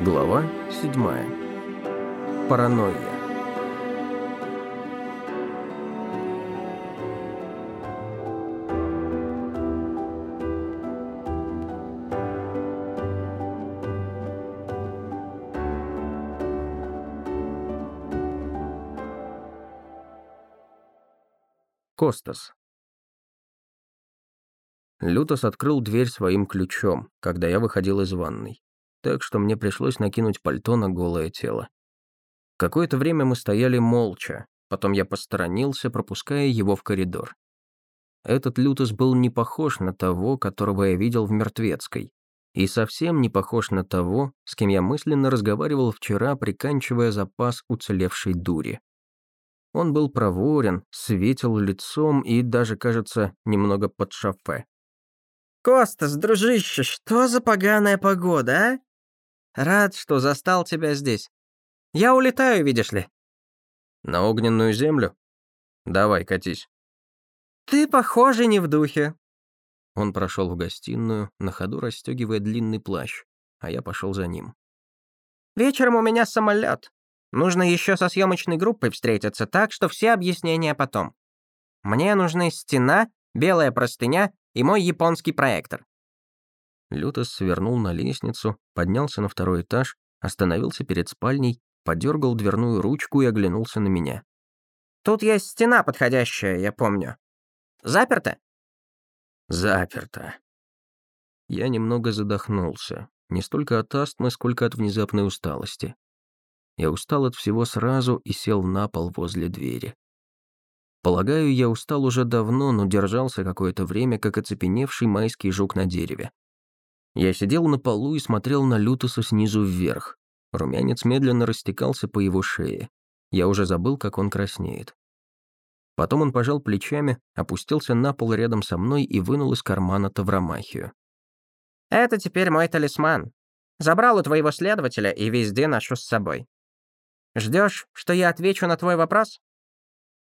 Глава 7. Паранойя. Костас. Лютос открыл дверь своим ключом, когда я выходил из ванной так что мне пришлось накинуть пальто на голое тело. Какое-то время мы стояли молча, потом я посторонился, пропуская его в коридор. Этот Лютос был не похож на того, которого я видел в Мертвецкой, и совсем не похож на того, с кем я мысленно разговаривал вчера, приканчивая запас уцелевшей дури. Он был проворен, светил лицом и даже, кажется, немного под шафе. «Костас, дружище, что за поганая погода, а? Рад, что застал тебя здесь. Я улетаю, видишь ли». «На огненную землю? Давай, катись». «Ты, похоже, не в духе». Он прошел в гостиную, на ходу расстегивая длинный плащ, а я пошел за ним. «Вечером у меня самолет. Нужно еще со съемочной группой встретиться, так что все объяснения потом. Мне нужны стена, белая простыня и мой японский проектор. Лютос свернул на лестницу, поднялся на второй этаж, остановился перед спальней, подергал дверную ручку и оглянулся на меня. «Тут есть стена подходящая, я помню. Заперто?» «Заперто». Я немного задохнулся, не столько от астмы, сколько от внезапной усталости. Я устал от всего сразу и сел на пол возле двери. Полагаю, я устал уже давно, но держался какое-то время, как оцепеневший майский жук на дереве. Я сидел на полу и смотрел на Лютоса снизу вверх. Румянец медленно растекался по его шее. Я уже забыл, как он краснеет. Потом он пожал плечами, опустился на пол рядом со мной и вынул из кармана тавромахию. «Это теперь мой талисман. Забрал у твоего следователя и везде ношу с собой. Ждешь, что я отвечу на твой вопрос?»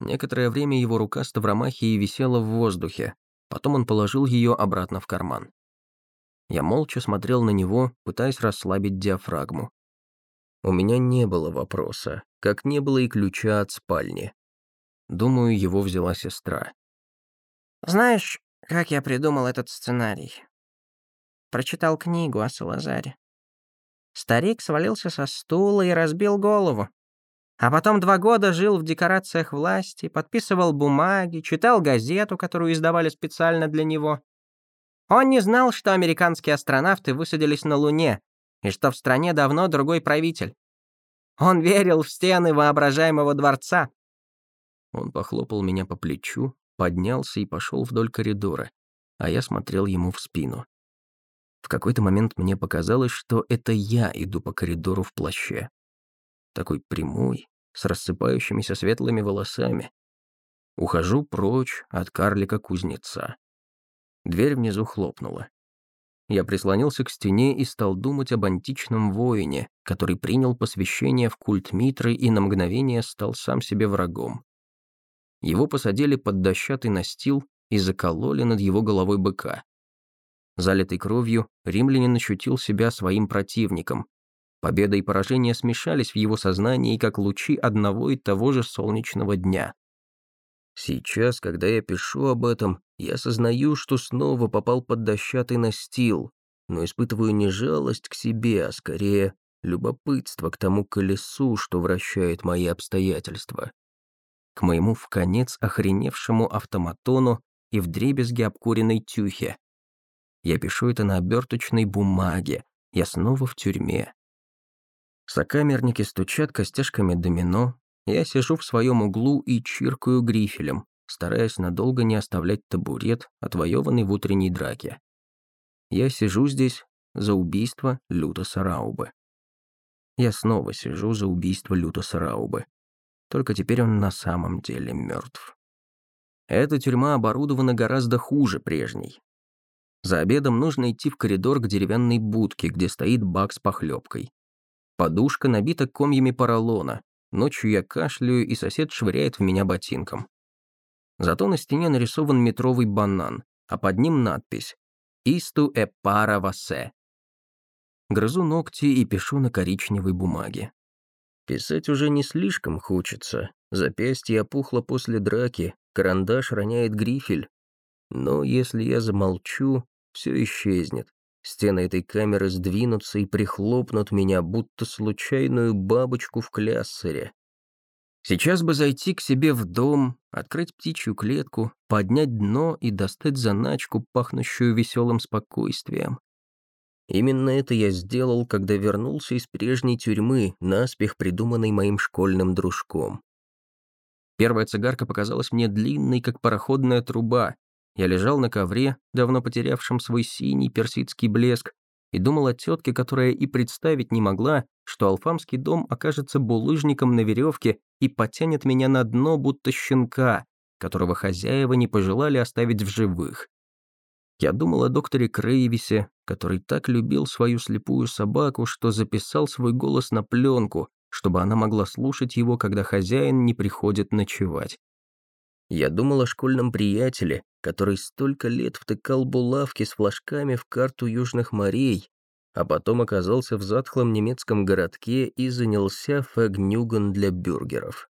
Некоторое время его рука с тавромахией висела в воздухе, потом он положил ее обратно в карман. Я молча смотрел на него, пытаясь расслабить диафрагму. У меня не было вопроса, как не было и ключа от спальни. Думаю, его взяла сестра. «Знаешь, как я придумал этот сценарий?» Прочитал книгу о Салазаре. Старик свалился со стула и разбил голову. А потом два года жил в декорациях власти, подписывал бумаги, читал газету, которую издавали специально для него. Он не знал, что американские астронавты высадились на Луне и что в стране давно другой правитель. Он верил в стены воображаемого дворца. Он похлопал меня по плечу, поднялся и пошел вдоль коридора, а я смотрел ему в спину. В какой-то момент мне показалось, что это я иду по коридору в плаще. Такой прямой, с рассыпающимися светлыми волосами. Ухожу прочь от карлика-кузнеца. Дверь внизу хлопнула. Я прислонился к стене и стал думать об античном воине, который принял посвящение в культ Митры и на мгновение стал сам себе врагом. Его посадили под дощатый настил и закололи над его головой быка. Залитый кровью, римлянин ощутил себя своим противником. Победа и поражение смешались в его сознании, как лучи одного и того же солнечного дня. Сейчас, когда я пишу об этом, я осознаю, что снова попал под дощатый настил, но испытываю не жалость к себе, а скорее любопытство к тому колесу, что вращает мои обстоятельства. К моему в конец охреневшему автоматону и вдребезги обкуренной тюхе. Я пишу это на оберточной бумаге. Я снова в тюрьме. Сокамерники стучат костяшками домино, я сижу в своем углу и чиркаю грифелем, стараясь надолго не оставлять табурет, отвоеванный в утренней драке. Я сижу здесь за убийство Лютоса Раубы. Я снова сижу за убийство Лютоса Раубы. Только теперь он на самом деле мертв. Эта тюрьма оборудована гораздо хуже прежней. За обедом нужно идти в коридор к деревянной будке, где стоит бак с похлебкой. Подушка набита комьями поролона, Ночью я кашляю, и сосед швыряет в меня ботинком. Зато на стене нарисован метровый банан, а под ним надпись «Исту э пара васе». Грызу ногти и пишу на коричневой бумаге. Писать уже не слишком хочется. Запястье опухло после драки, карандаш роняет грифель. Но если я замолчу, все исчезнет. Стены этой камеры сдвинутся и прихлопнут меня, будто случайную бабочку в кляссере. Сейчас бы зайти к себе в дом, открыть птичью клетку, поднять дно и достать заначку, пахнущую веселым спокойствием. Именно это я сделал, когда вернулся из прежней тюрьмы, наспех придуманной моим школьным дружком. Первая цигарка показалась мне длинной, как пароходная труба, я лежал на ковре, давно потерявшем свой синий персидский блеск, и думал о тетке, которая и представить не могла, что алфамский дом окажется булыжником на веревке и потянет меня на дно, будто щенка, которого хозяева не пожелали оставить в живых. Я думал о докторе Крейвисе, который так любил свою слепую собаку, что записал свой голос на пленку, чтобы она могла слушать его, когда хозяин не приходит ночевать. Я думал о школьном приятеле, который столько лет втыкал булавки с флажками в карту Южных морей, а потом оказался в затхлом немецком городке и занялся фэгнюган для бюргеров.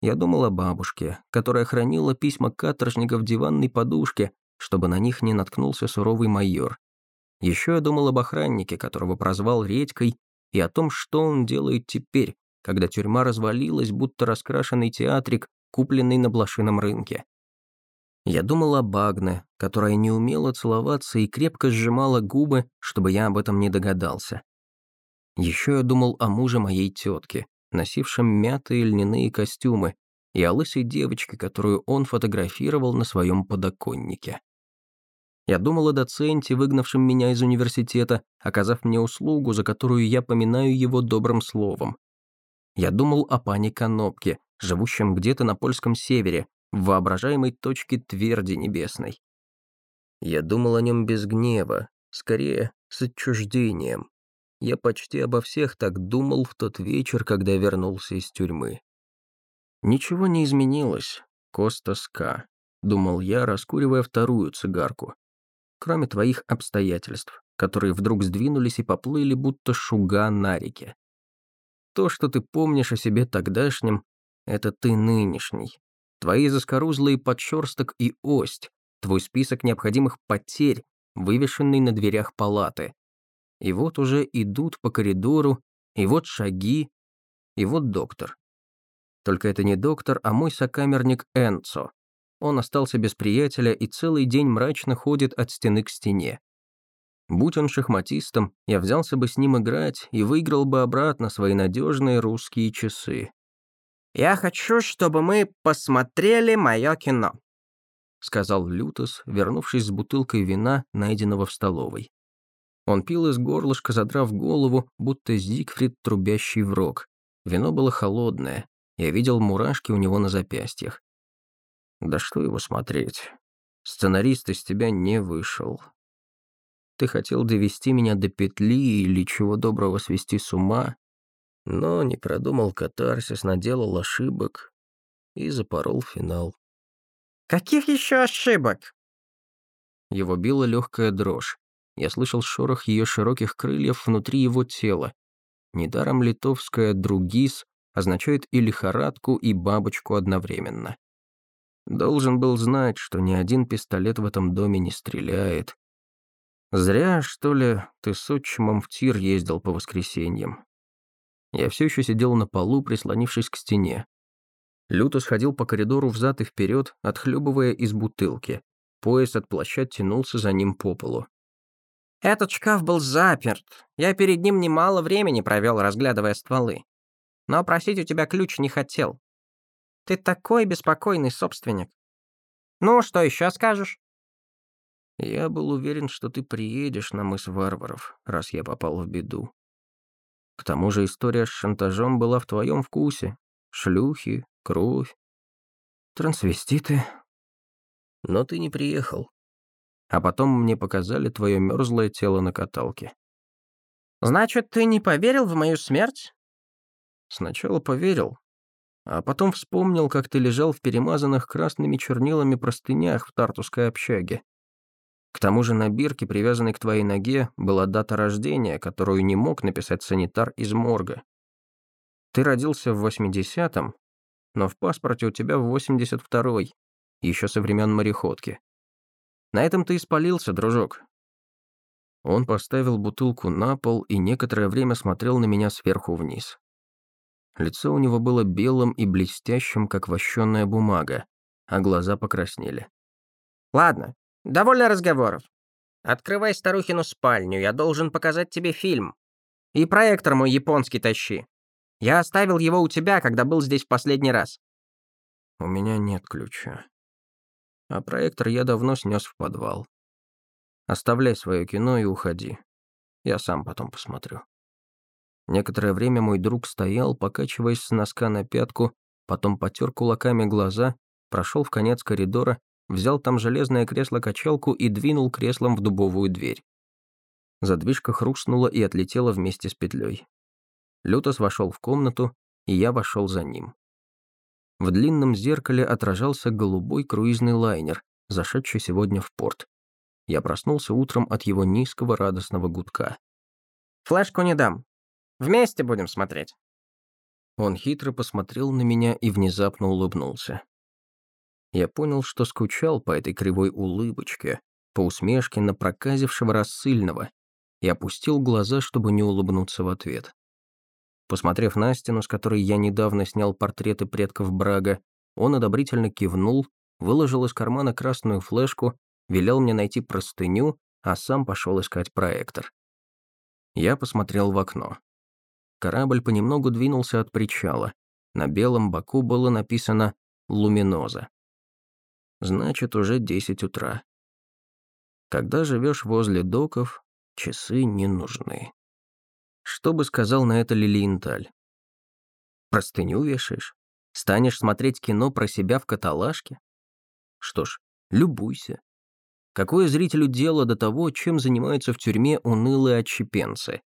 Я думал о бабушке, которая хранила письма каторжников в диванной подушке, чтобы на них не наткнулся суровый майор. Еще я думал об охраннике, которого прозвал Редькой, и о том, что он делает теперь, когда тюрьма развалилась, будто раскрашенный театрик, купленный на блошином рынке. Я думал о Багне, которая не умела целоваться и крепко сжимала губы, чтобы я об этом не догадался. Еще я думал о муже моей тетки, носившем мятые льняные костюмы, и о лысой девочке, которую он фотографировал на своем подоконнике. Я думал о доценте, выгнавшем меня из университета, оказав мне услугу, за которую я поминаю его добрым словом. Я думал о пане Конопке, живущем где-то на польском севере, в воображаемой точке тверди небесной. Я думал о нем без гнева, скорее, с отчуждением. Я почти обо всех так думал в тот вечер, когда вернулся из тюрьмы. Ничего не изменилось, Костас К. Думал я, раскуривая вторую цигарку. Кроме твоих обстоятельств, которые вдруг сдвинулись и поплыли, будто шуга на реке. То, что ты помнишь о себе тогдашнем, это ты нынешний. Твои заскорузлые подшерсток и ость, твой список необходимых потерь, вывешенный на дверях палаты. И вот уже идут по коридору, и вот шаги, и вот доктор. Только это не доктор, а мой сокамерник Энцо. Он остался без приятеля и целый день мрачно ходит от стены к стене. Будь он шахматистом, я взялся бы с ним играть и выиграл бы обратно свои надежные русские часы. «Я хочу, чтобы мы посмотрели мое кино», — сказал Лютос, вернувшись с бутылкой вина, найденного в столовой. Он пил из горлышка, задрав голову, будто Зигфрид, трубящий в рог. Вино было холодное. Я видел мурашки у него на запястьях. Да что его смотреть? Сценарист из тебя не вышел. Ты хотел довести меня до петли или чего доброго свести с ума, но не продумал катарсис, наделал ошибок и запорол финал. «Каких еще ошибок?» Его била легкая дрожь. Я слышал шорох ее широких крыльев внутри его тела. Недаром литовская «другис» означает и лихорадку, и бабочку одновременно. Должен был знать, что ни один пистолет в этом доме не стреляет. Зря, что ли, ты с отчимом в тир ездил по воскресеньям. Я все еще сидел на полу, прислонившись к стене. Лютус ходил по коридору взад и вперед, отхлебывая из бутылки. Пояс от плаща тянулся за ним по полу. «Этот шкаф был заперт. Я перед ним немало времени провел, разглядывая стволы. Но просить у тебя ключ не хотел. Ты такой беспокойный собственник. Ну, что еще скажешь?» «Я был уверен, что ты приедешь на мыс варваров, раз я попал в беду. К тому же история с шантажом была в твоем вкусе. Шлюхи, кровь, трансвеститы. Но ты не приехал. А потом мне показали твое мерзлое тело на каталке. Значит, ты не поверил в мою смерть? Сначала поверил, а потом вспомнил, как ты лежал в перемазанных красными чернилами простынях в тартусской общаге. К тому же на бирке, привязанной к твоей ноге, была дата рождения, которую не мог написать санитар из морга. Ты родился в 80-м, но в паспорте у тебя в 82-й, еще со времен мореходки. На этом ты испалился, дружок. Он поставил бутылку на пол и некоторое время смотрел на меня сверху вниз. Лицо у него было белым и блестящим, как вощенная бумага, а глаза покраснели. «Ладно, довольно разговоров. Открывай старухину спальню, я должен показать тебе фильм. И проектор мой японский тащи. Я оставил его у тебя, когда был здесь в последний раз». «У меня нет ключа. А проектор я давно снес в подвал. Оставляй свое кино и уходи. Я сам потом посмотрю». Некоторое время мой друг стоял, покачиваясь с носка на пятку, потом потер кулаками глаза, прошел в конец коридора, взял там железное кресло-качалку и двинул креслом в дубовую дверь. Задвижка хрустнула и отлетела вместе с петлей. Лютос вошел в комнату, и я вошел за ним. В длинном зеркале отражался голубой круизный лайнер, зашедший сегодня в порт. Я проснулся утром от его низкого радостного гудка. «Флешку не дам. Вместе будем смотреть». Он хитро посмотрел на меня и внезапно улыбнулся. Я понял, что скучал по этой кривой улыбочке, по усмешке на проказившего рассыльного, и опустил глаза, чтобы не улыбнуться в ответ. Посмотрев на стену, с которой я недавно снял портреты предков Брага, он одобрительно кивнул, выложил из кармана красную флешку, велел мне найти простыню, а сам пошел искать проектор. Я посмотрел в окно. Корабль понемногу двинулся от причала. На белом боку было написано «Луминоза». Значит, уже 10 утра. Когда живешь возле доков, часы не нужны. Что бы сказал на это Лилиенталь? Простыню вешаешь? Станешь смотреть кино про себя в каталажке? Что ж, любуйся. Какое зрителю дело до того, чем занимаются в тюрьме унылые отщепенцы?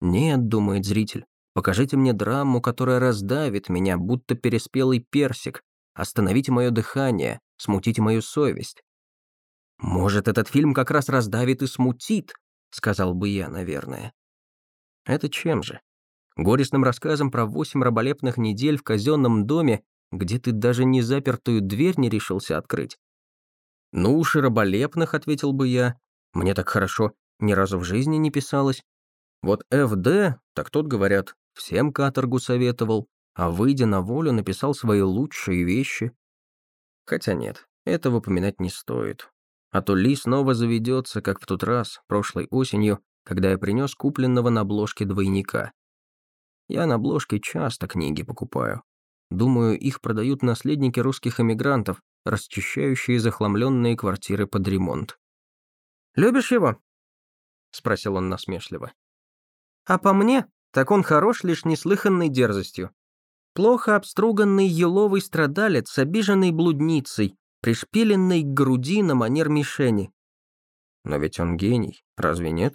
Нет, думает зритель, покажите мне драму, которая раздавит меня, будто переспелый персик, остановите мое дыхание, смутите мою совесть. Может, этот фильм как раз раздавит и смутит, сказал бы я, наверное. Это чем же? Горестным рассказом про восемь раболепных недель в казенном доме, где ты даже не запертую дверь не решился открыть. «Ну уж и раболепных», — ответил бы я. «Мне так хорошо ни разу в жизни не писалось. Вот ФД, так тот, говорят, всем каторгу советовал, а выйдя на волю, написал свои лучшие вещи. Хотя нет, этого упоминать не стоит. А то Ли снова заведется, как в тот раз, прошлой осенью, когда я принес купленного на обложке двойника. Я на обложке часто книги покупаю. Думаю, их продают наследники русских эмигрантов, расчищающие захламленные квартиры под ремонт. «Любишь его?» — спросил он насмешливо. «А по мне, так он хорош лишь неслыханной дерзостью. Плохо обструганный еловый страдалец, обиженный блудницей, пришпиленный к груди на манер мишени. Но ведь он гений, разве нет?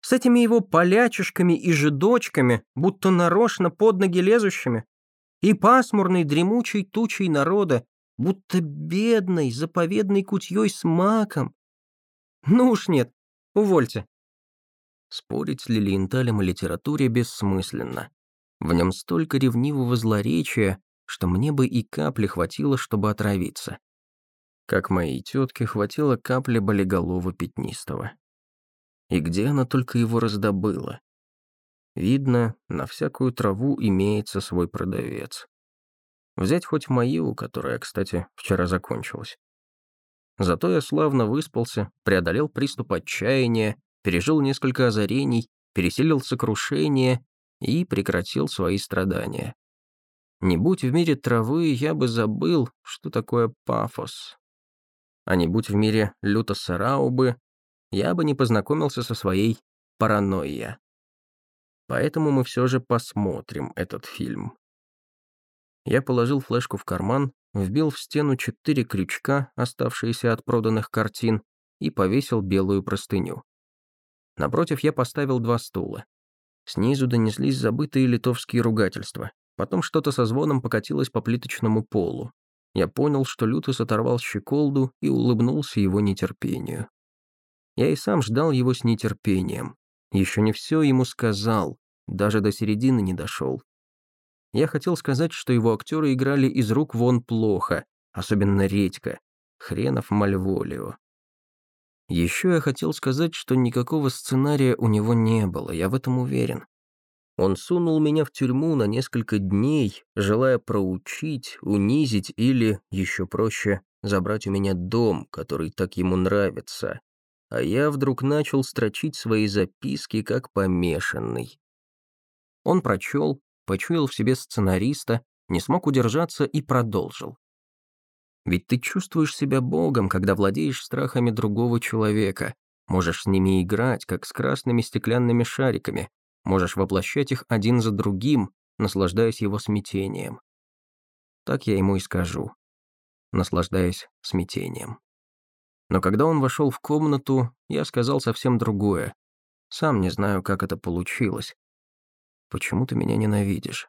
С этими его полячишками и жидочками, будто нарочно под ноги лезущими, и пасмурной дремучей тучей народа, будто бедной заповедной кутьей с маком. Ну уж нет, увольте. Спорить с Лилиенталем о литературе бессмысленно. В нем столько ревнивого злоречия, что мне бы и капли хватило, чтобы отравиться. Как моей тетке хватило капли болиголова пятнистого. И где она только его раздобыла? Видно, на всякую траву имеется свой продавец. Взять хоть мою, которая, кстати, вчера закончилась. Зато я славно выспался, преодолел приступ отчаяния, пережил несколько озарений, переселил сокрушение и прекратил свои страдания. Не будь в мире травы, я бы забыл, что такое пафос. А не будь в мире люто сараубы, я бы не познакомился со своей паранойя. Поэтому мы все же посмотрим этот фильм. Я положил флешку в карман, вбил в стену четыре крючка, оставшиеся от проданных картин, и повесил белую простыню. Напротив я поставил два стула. Снизу донеслись забытые литовские ругательства. Потом что-то со звоном покатилось по плиточному полу. Я понял, что Лютос оторвал щеколду и улыбнулся его нетерпению. Я и сам ждал его с нетерпением. Еще не все ему сказал, даже до середины не дошел. Я хотел сказать, что его актеры играли из рук вон плохо, особенно Редька, хренов Мальволио. Еще я хотел сказать, что никакого сценария у него не было, я в этом уверен. Он сунул меня в тюрьму на несколько дней, желая проучить, унизить или, еще проще, забрать у меня дом, который так ему нравится. А я вдруг начал строчить свои записки как помешанный. Он прочел, почуял в себе сценариста, не смог удержаться и продолжил. Ведь ты чувствуешь себя богом, когда владеешь страхами другого человека, можешь с ними играть, как с красными стеклянными шариками, можешь воплощать их один за другим, наслаждаясь его смятением. Так я ему и скажу, наслаждаясь смятением. Но когда он вошел в комнату, я сказал совсем другое. Сам не знаю, как это получилось. Почему ты меня ненавидишь?